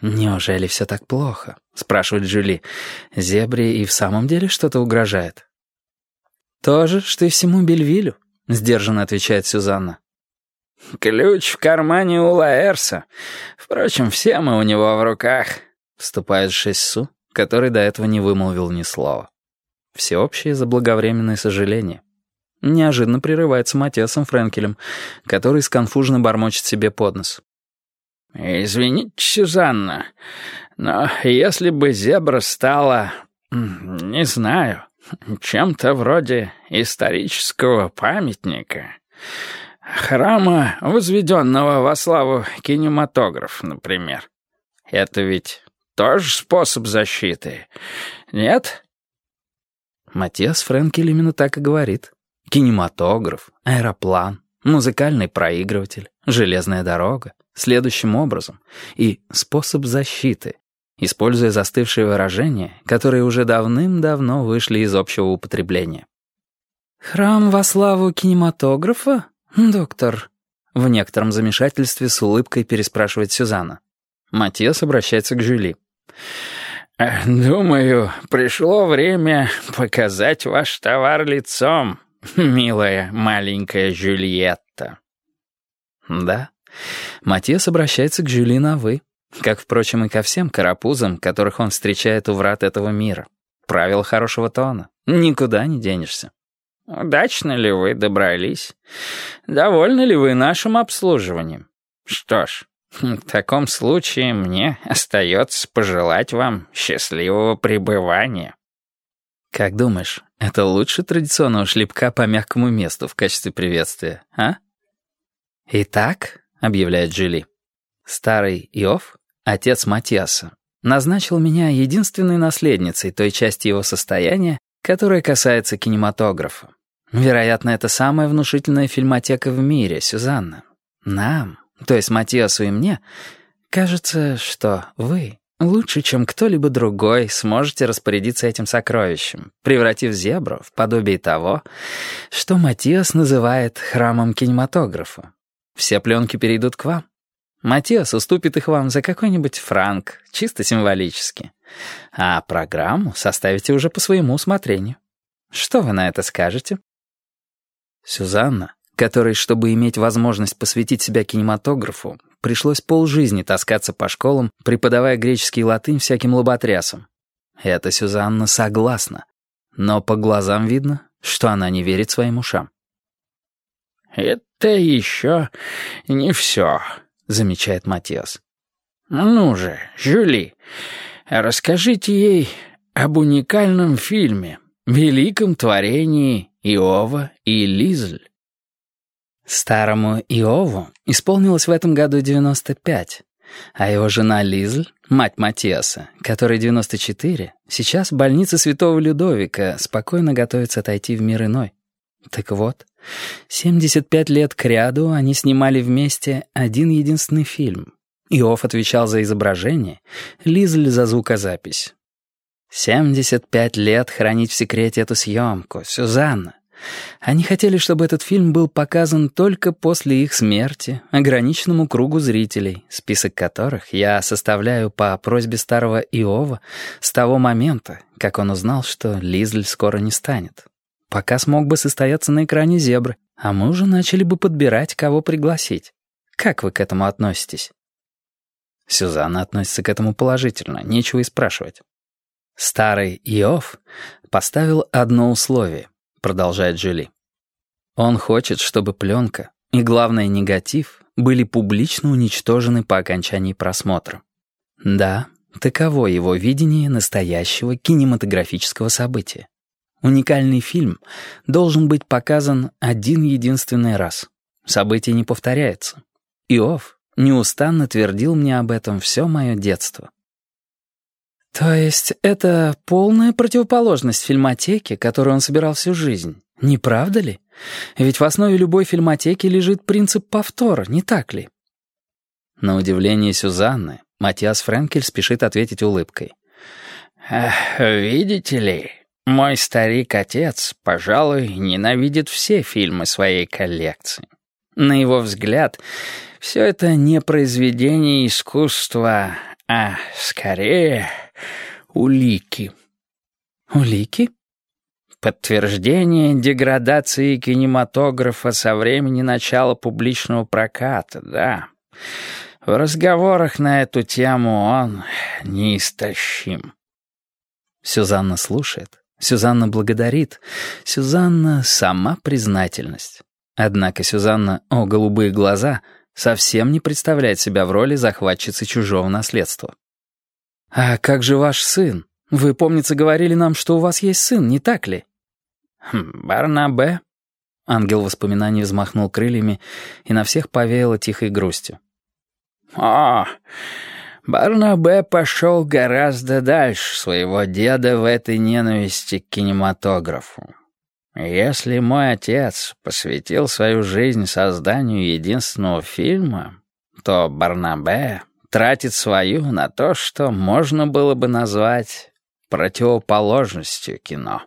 «Неужели все так плохо?» — спрашивает Джули. «Зебре и в самом деле что-то угрожает?» «То же, что и всему Бельвилю», — сдержанно отвечает Сюзанна. «Ключ в кармане у Лаэрса. Впрочем, все мы у него в руках», — вступает Шессу, который до этого не вымолвил ни слова. Всеобщее заблаговременное сожаление. Неожиданно прерывается Матиасом Френкелем, который сконфуженно бормочет себе под нос. «Извините, Сюзанна, но если бы зебра стала, не знаю, чем-то вроде исторического памятника, храма, возведенного во славу кинематограф, например, это ведь тоже способ защиты, нет?» Матиас Френкель именно так и говорит. Кинематограф, аэроплан, музыкальный проигрыватель, железная дорога следующим образом и способ защиты, используя застывшие выражения, которые уже давным-давно вышли из общего употребления. «Храм во славу кинематографа, доктор?» В некотором замешательстве с улыбкой переспрашивает Сюзанна. Матиас обращается к Жюли. «Думаю, пришло время показать ваш товар лицом, милая маленькая Жюльетта». «Да, Матиас обращается к Жюли на «вы», как, впрочем, и ко всем карапузам, которых он встречает у врат этого мира. Правило хорошего тона. Никуда не денешься. «Удачно ли вы добрались? Довольны ли вы нашим обслуживанием? Что ж, в таком случае мне остается пожелать вам счастливого пребывания». «Как думаешь, это лучше традиционного шлепка по мягкому месту в качестве приветствия, а?» «Итак», — объявляет Джилли. «Старый Иов, отец Матиаса, назначил меня единственной наследницей той части его состояния, которая касается кинематографа. Вероятно, это самая внушительная фильмотека в мире, Сюзанна. Нам, то есть Матиасу и мне, кажется, что вы лучше, чем кто-либо другой, сможете распорядиться этим сокровищем, превратив зебру в подобие того, что Матиас называет храмом кинематографа. Все пленки перейдут к вам. Матиас уступит их вам за какой-нибудь франк, чисто символически. А программу составите уже по своему усмотрению. Что вы на это скажете? Сюзанна, которой, чтобы иметь возможность посвятить себя кинематографу, пришлось полжизни таскаться по школам, преподавая греческий и латынь всяким лоботрясам. Это Сюзанна согласна. Но по глазам видно, что она не верит своим ушам. «Это еще не все», — замечает Матиас. «Ну же, Жюли, расскажите ей об уникальном фильме, великом творении Иова и Лизль». Старому Иову исполнилось в этом году 95, а его жена Лизль, мать Матиаса, которой 94, сейчас в больнице Святого Людовика спокойно готовится отойти в мир иной. Так вот, 75 лет кряду они снимали вместе один единственный фильм. Иов отвечал за изображение, Лизель за звукозапись. 75 лет хранить в секрете эту съемку, Сюзанна. Они хотели, чтобы этот фильм был показан только после их смерти, ограниченному кругу зрителей, список которых я составляю по просьбе старого Иова с того момента, как он узнал, что Лизль скоро не станет. Показ мог бы состояться на экране зебры, а мы уже начали бы подбирать, кого пригласить. Как вы к этому относитесь?» Сюзанна относится к этому положительно, нечего и спрашивать. «Старый Иов поставил одно условие», — продолжает Джули. «Он хочет, чтобы пленка и, главное, негатив были публично уничтожены по окончании просмотра. Да, таково его видение настоящего кинематографического события. Уникальный фильм должен быть показан один единственный раз. Событие не повторяется. Иов неустанно твердил мне об этом все мое детство. То есть это полная противоположность фильмотеке, которую он собирал всю жизнь, не правда ли? Ведь в основе любой фильмотеки лежит принцип повтора, не так ли? На удивление Сюзанны, Матиас Френкель спешит ответить улыбкой. «Видите ли, мой старик-отец, пожалуй, ненавидит все фильмы своей коллекции. На его взгляд, все это не произведение искусства, а скорее улики. Улики? Подтверждение деградации кинематографа со времени начала публичного проката, да. В разговорах на эту тему он неистощим. Сюзанна слушает. Сюзанна благодарит. Сюзанна — сама признательность. Однако Сюзанна, о голубые глаза, совсем не представляет себя в роли захватчицы чужого наследства. «А как же ваш сын? Вы, помнится, говорили нам, что у вас есть сын, не так ли?» хм, «Барнабе?» Ангел воспоминаний взмахнул крыльями и на всех повеяло тихой грустью. «О, Барнабе пошел гораздо дальше своего деда в этой ненависти к кинематографу. Если мой отец посвятил свою жизнь созданию единственного фильма, то Барнабе тратит свою на то, что можно было бы назвать противоположностью кино.